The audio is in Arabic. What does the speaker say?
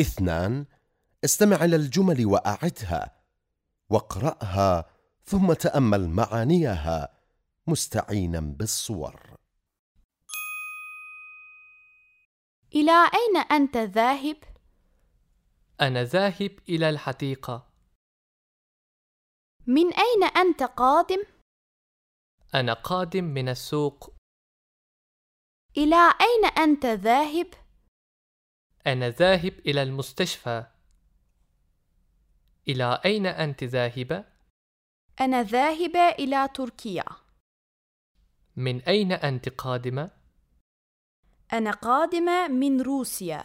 اثنان استمع إلى الجمل وأعدها واقرأها ثم تأمل معانيها مستعينا بالصور إلى أين أنت ذاهب؟ أنا ذاهب إلى الحديقة من أين أنت قادم؟ أنا قادم من السوق إلى أين أنت ذاهب؟ أنا ذاهب إلى المستشفى إلى أين أنت ذاهبة؟ أنا ذاهبة إلى تركيا من أين أنت قادمة؟ أنا قادمة من روسيا